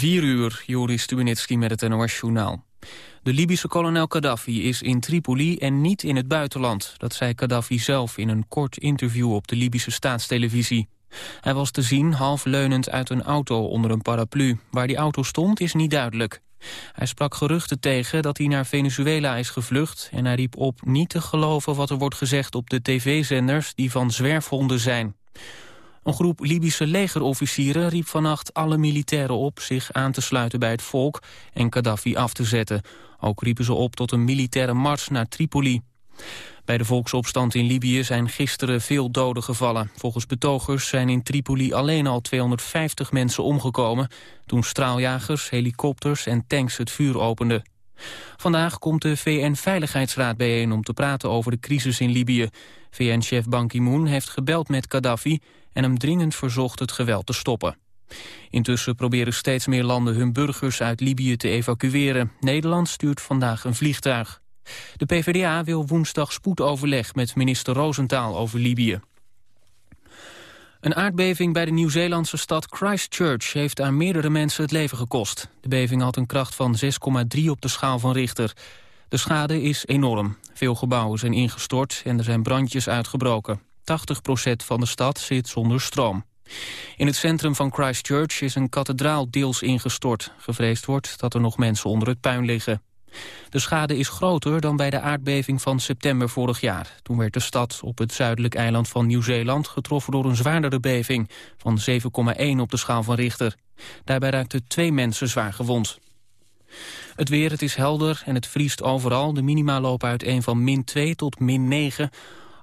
4 uur, Joris Stubenitski met het NOS-journaal. De Libische kolonel Gaddafi is in Tripoli en niet in het buitenland. Dat zei Gaddafi zelf in een kort interview op de Libische staatstelevisie. Hij was te zien half leunend uit een auto onder een paraplu. Waar die auto stond is niet duidelijk. Hij sprak geruchten tegen dat hij naar Venezuela is gevlucht... en hij riep op niet te geloven wat er wordt gezegd op de tv-zenders... die van zwerfhonden zijn. Een groep Libische legerofficieren riep vannacht alle militairen op zich aan te sluiten bij het volk en Gaddafi af te zetten. Ook riepen ze op tot een militaire mars naar Tripoli. Bij de volksopstand in Libië zijn gisteren veel doden gevallen. Volgens betogers zijn in Tripoli alleen al 250 mensen omgekomen... toen straaljagers, helikopters en tanks het vuur openden. Vandaag komt de VN-veiligheidsraad bijeen om te praten over de crisis in Libië. VN-chef Ban Ki-moon heeft gebeld met Gaddafi en hem dringend verzocht het geweld te stoppen. Intussen proberen steeds meer landen hun burgers uit Libië te evacueren. Nederland stuurt vandaag een vliegtuig. De PvdA wil woensdag spoedoverleg met minister Roosentaal over Libië. Een aardbeving bij de Nieuw-Zeelandse stad Christchurch heeft aan meerdere mensen het leven gekost. De beving had een kracht van 6,3 op de schaal van Richter. De schade is enorm. Veel gebouwen zijn ingestort en er zijn brandjes uitgebroken. 80% van de stad zit zonder stroom. In het centrum van Christchurch is een kathedraal deels ingestort. Gevreesd wordt dat er nog mensen onder het puin liggen. De schade is groter dan bij de aardbeving van september vorig jaar. Toen werd de stad op het zuidelijk eiland van Nieuw-Zeeland... getroffen door een zwaardere beving van 7,1 op de schaal van Richter. Daarbij raakten twee mensen zwaar gewond. Het weer, het is helder en het vriest overal. De minima lopen uit een van min 2 tot min 9.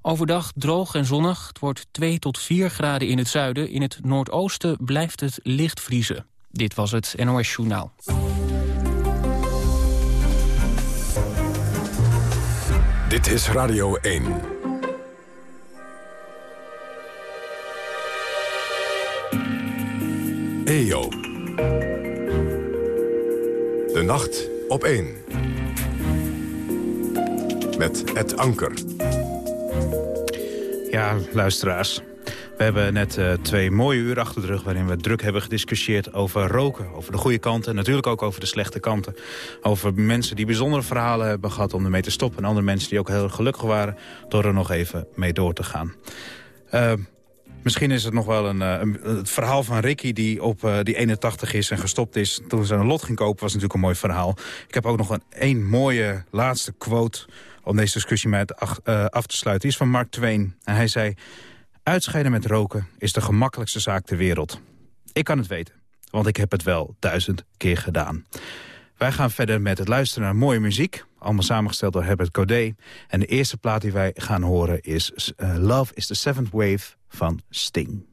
Overdag droog en zonnig. Het wordt 2 tot 4 graden in het zuiden. In het noordoosten blijft het licht vriezen. Dit was het NOS Journaal. Dit is Radio 1. EO. De nacht op 1. Met het anker. Ja, luisteraars. We hebben net uh, twee mooie uur achter de rug... waarin we druk hebben gediscussieerd over roken. Over de goede kanten en natuurlijk ook over de slechte kanten. Over mensen die bijzondere verhalen hebben gehad om ermee te stoppen... en andere mensen die ook heel gelukkig waren door er nog even mee door te gaan. Uh, Misschien is het nog wel een, eh, een, het verhaal van Ricky die op die 81 is en gestopt is. Toen ze een lot ging kopen was natuurlijk een mooi verhaal. Ik heb ook nog een één mooie laatste quote om deze discussie met af te sluiten. Die is van Mark Twain. En hij zei... Uitscheiden met roken is de gemakkelijkste zaak ter wereld. Ik kan het weten, want ik heb het wel duizend keer gedaan. Wij gaan verder met het luisteren naar mooie muziek. Allemaal samengesteld door Herbert Codet. En de eerste plaat die wij gaan horen is uh, Love is the Seventh Wave van Sting.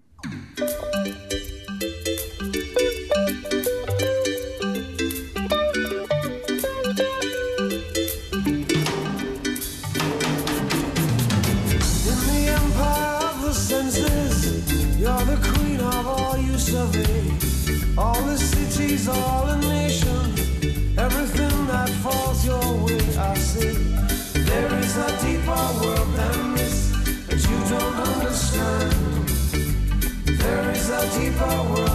A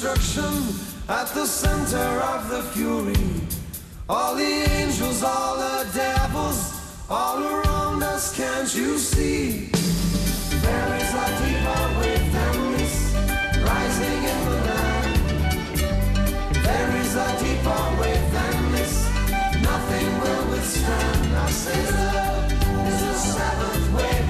destruction at the center of the fury. All the angels, all the devils, all around us, can't you see? There is a deeper wave than rising in the land. There is a deeper wave than nothing will withstand. I say love is a seventh wave.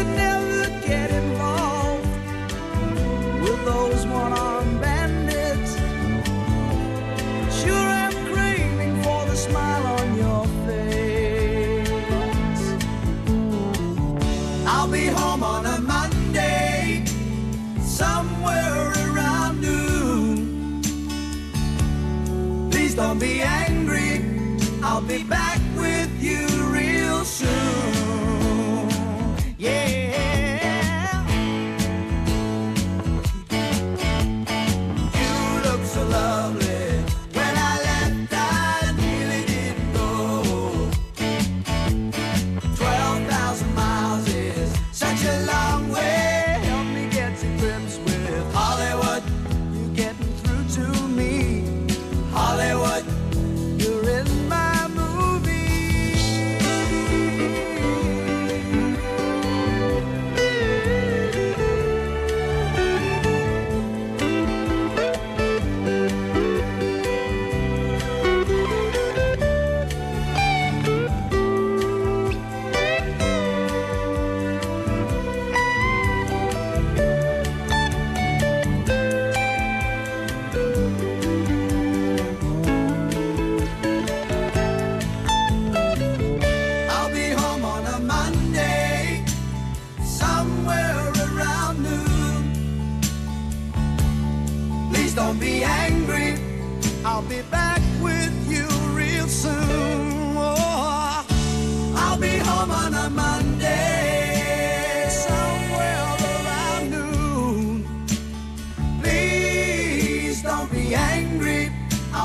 Could never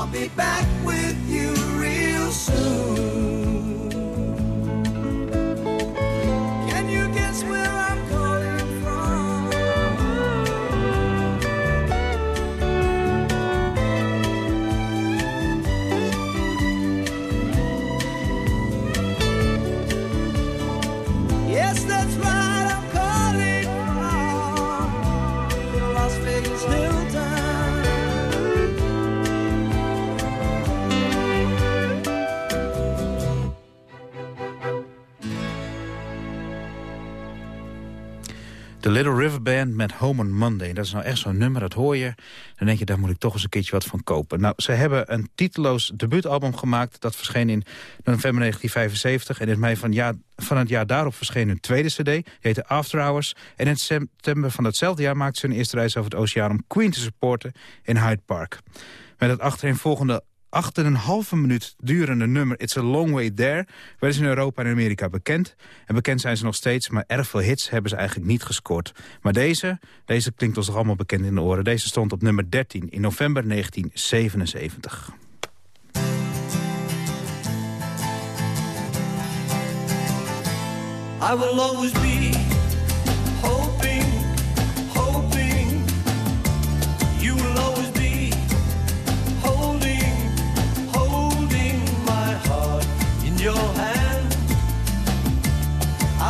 I'll be back with you real soon. Little River Band met Home on Monday. Dat is nou echt zo'n nummer, dat hoor je. Dan denk je, daar moet ik toch eens een keertje wat van kopen. Nou, ze hebben een titeloos debuutalbum gemaakt. Dat verscheen in november 1975. En in mei van, jaar, van het jaar daarop verscheen hun tweede cd. Die heette After Hours. En in september van datzelfde jaar maakte ze hun eerste reis over het oceaan... om Queen te supporten in Hyde Park. Met het achtereenvolgende 8,5 minuut durende nummer It's a Long Way There... werden ze in Europa en Amerika bekend. En bekend zijn ze nog steeds, maar erg veel hits hebben ze eigenlijk niet gescoord. Maar deze, deze klinkt ons toch allemaal bekend in de oren. Deze stond op nummer 13 in november 1977. I will always be hoping,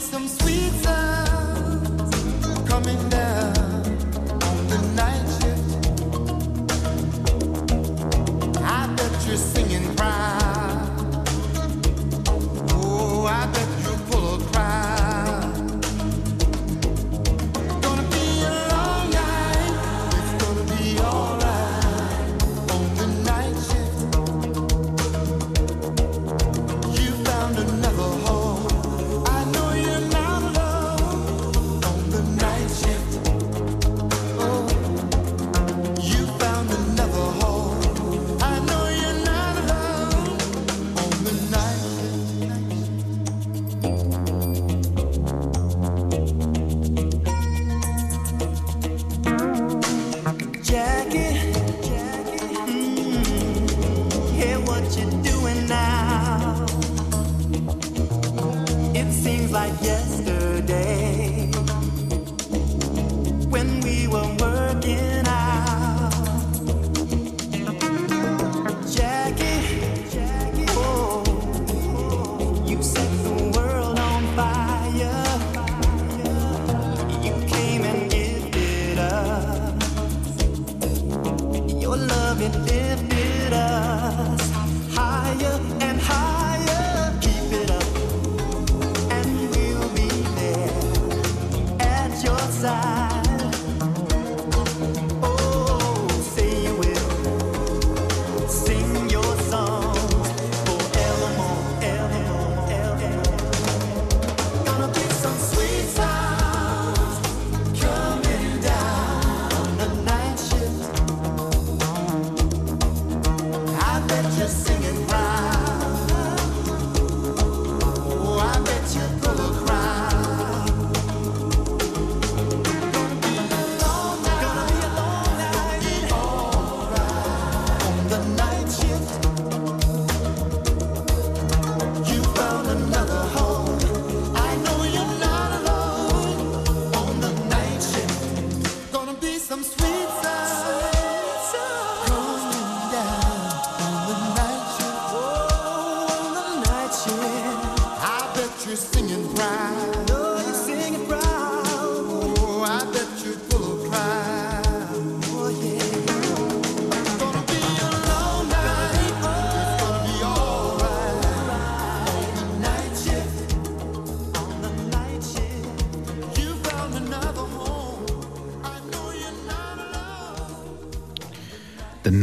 some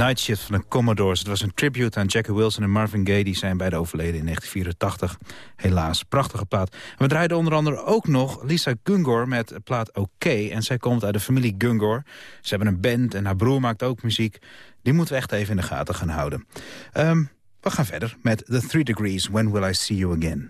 Night van de Commodores. Het was een tribute aan Jackie Wilson en Marvin Gaye. Die zijn beide overleden in 1984. Helaas, prachtige plaat. We draaiden onder andere ook nog Lisa Gungor met plaat OK. En zij komt uit de familie Gungor. Ze hebben een band en haar broer maakt ook muziek. Die moeten we echt even in de gaten gaan houden. Ehm, we gaan verder met The Three Degrees. When Will I See You Again?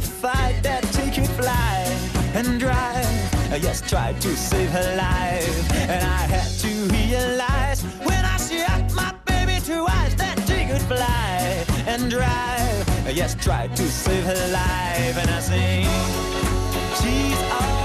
the fight that she could fly and drive. Uh, tried to save her life. And I had to realize when I shot my baby two eyes that she could fly and drive. Uh, yes, tried to save her life. And I sing, she's all.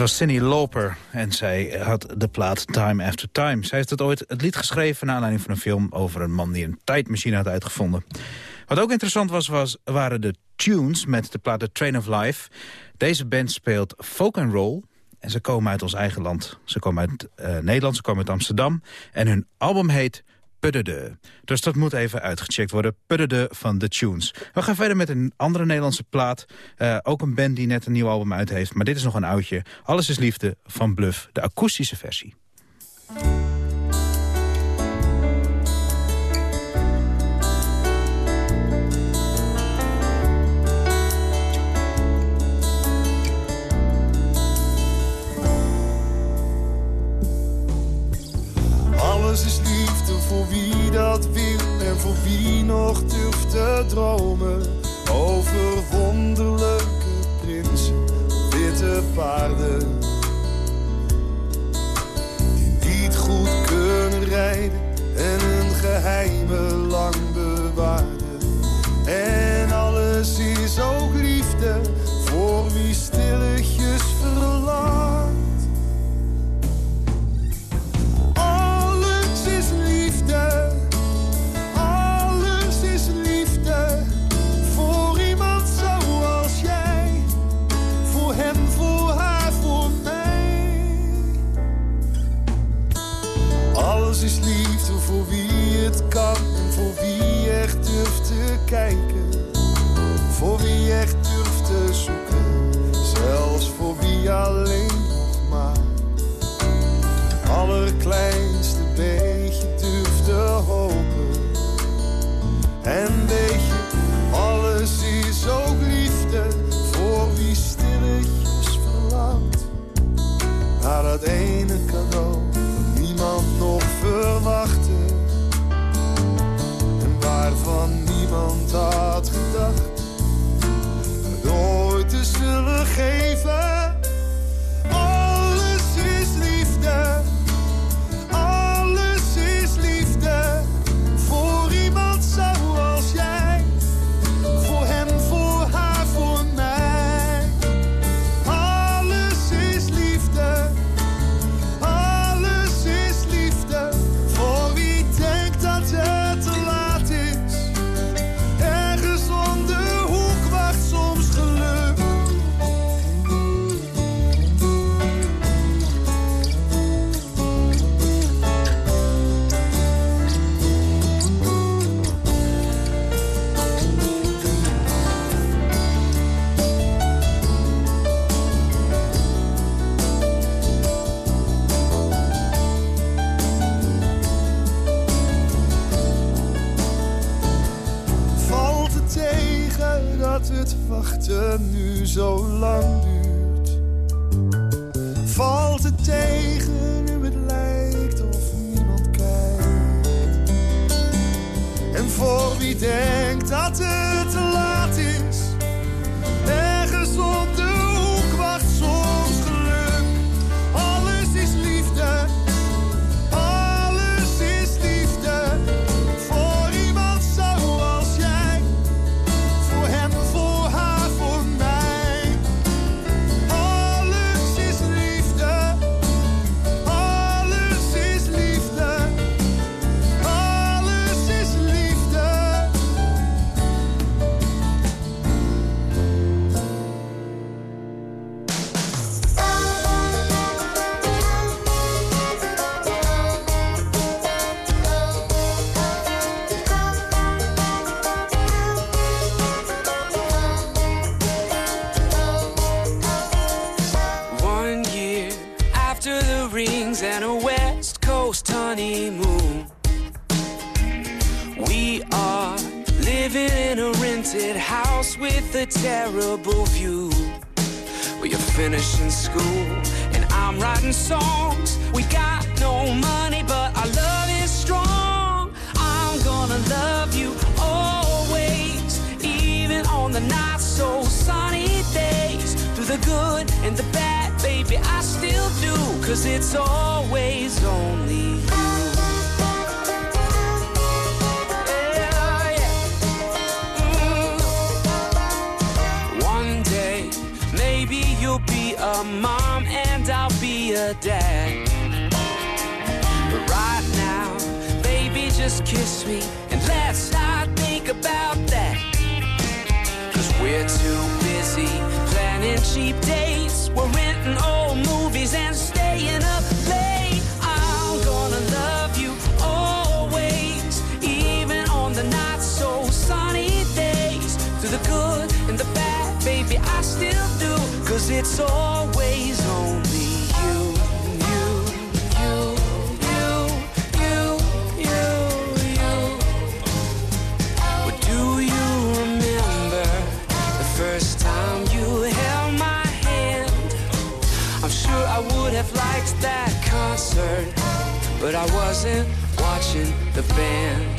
Was Cindy Lauper en zij had de plaat Time After Time. Zij heeft het ooit het lied geschreven naar aanleiding van een film... over een man die een tijdmachine had uitgevonden. Wat ook interessant was, was waren de tunes met de plaat The Train of Life. Deze band speelt folk and roll en ze komen uit ons eigen land. Ze komen uit eh, Nederland, ze komen uit Amsterdam. En hun album heet Puddede. Dus dat moet even uitgecheckt worden. Puddede van The Tunes. We gaan verder met een andere Nederlandse plaat. Eh, ook een band die net een nieuw album uit heeft. Maar dit is nog een oudje. Alles is liefde van Bluff. De akoestische versie. voor wie nog durft te dromen. Over wonderlijke prinsen, witte paarden. Die niet goed kunnen rijden en een geheime kijken. Voor wie echt durft te zoeken, zelfs voor wie alleen nog maar. Het allerkleinste beetje durft te hopen. En weet je, alles is ook liefde voor wie stilletjes verlaat Naar dat ene Dat had gedacht. With a terrible view. We are finishing school and I'm writing songs. We got no money, but our love is strong. I'm gonna love you always, even on the not so sunny days. Through the good and the bad, baby, I still do. Cause it's always only you. A mom and I'll be a dad. But right now, baby, just kiss me and let's not think about that. Cause we're too busy planning cheap dates. We're renting old it's always only you, you, you, you, you, you, you. Do you remember the first time you held my hand? I'm sure I would have liked that concert, but I wasn't watching the band.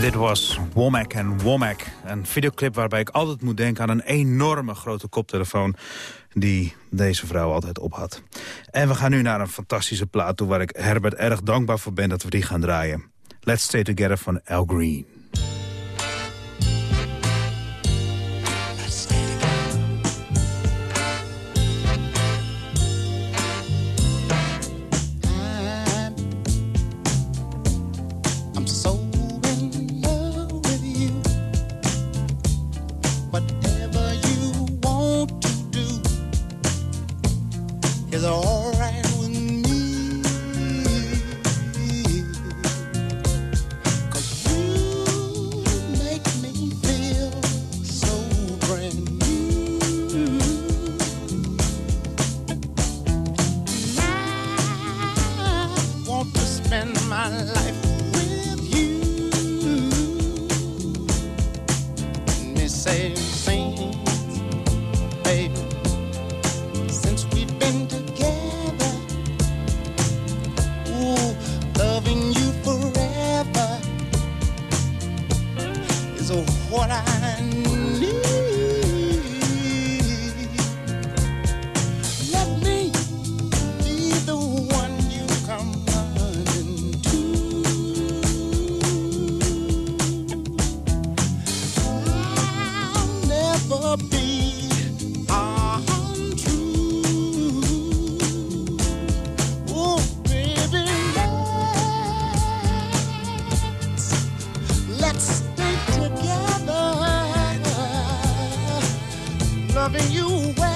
Dit was Womack en Womack. Een videoclip waarbij ik altijd moet denken aan een enorme grote koptelefoon... die deze vrouw altijd op had. En we gaan nu naar een fantastische plaat toe... waar ik Herbert erg dankbaar voor ben dat we die gaan draaien. Let's Stay Together van Al Green. loving you well.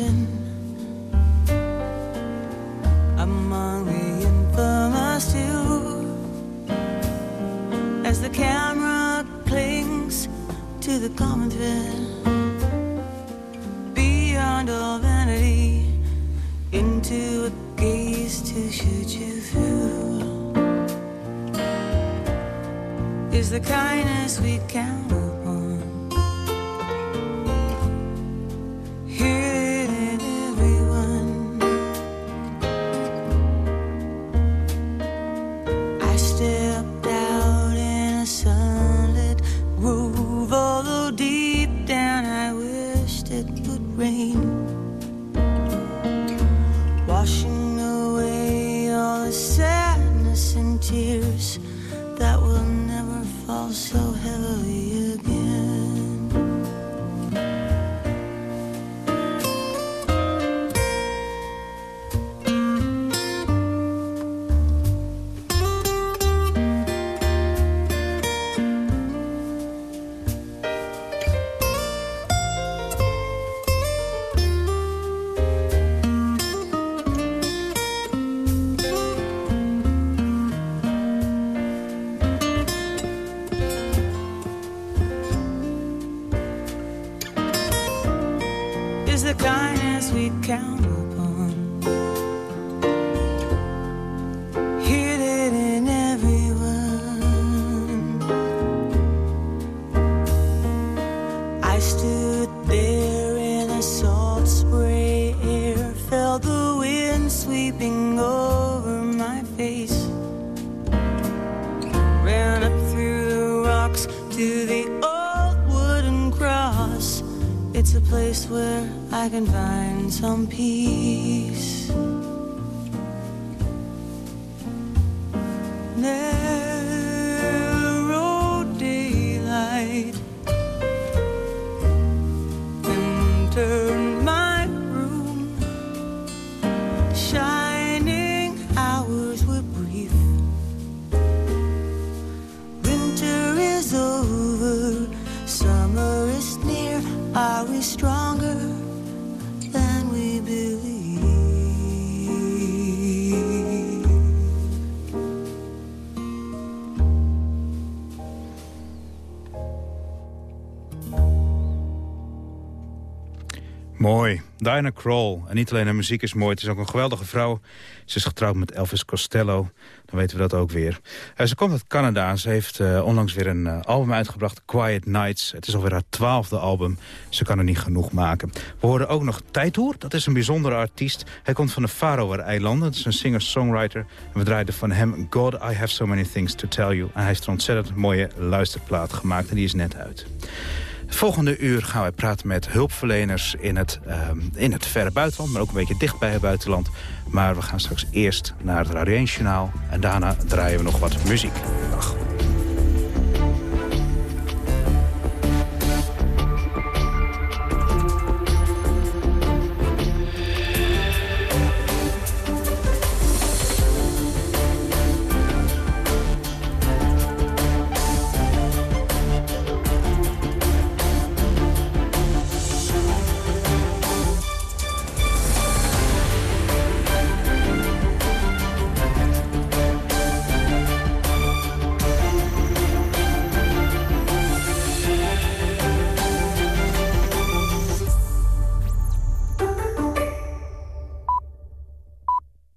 connection among the infamous few as the camera clings to the common thread beyond all vanity into a gaze to shoot you through. Is the kindness we count Diana Kroll. En niet alleen haar muziek is mooi, het is ook een geweldige vrouw. Ze is getrouwd met Elvis Costello. Dan weten we dat ook weer. Eh, ze komt uit Canada. Ze heeft eh, onlangs weer een eh, album uitgebracht, Quiet Nights. Het is alweer haar twaalfde album. Ze kan er niet genoeg maken. We horen ook nog Tijtoer. Dat is een bijzondere artiest. Hij komt van de Faroe-eilanden. Het is een singer-songwriter. We draaiden van hem God, I Have So Many Things To Tell You. En hij heeft een ontzettend mooie luisterplaat gemaakt. En die is net uit. Volgende uur gaan wij praten met hulpverleners in het, ehm, in het verre buitenland... maar ook een beetje dicht bij het buitenland. Maar we gaan straks eerst naar het Radio 1 Journaal... en daarna draaien we nog wat muziek. Dag.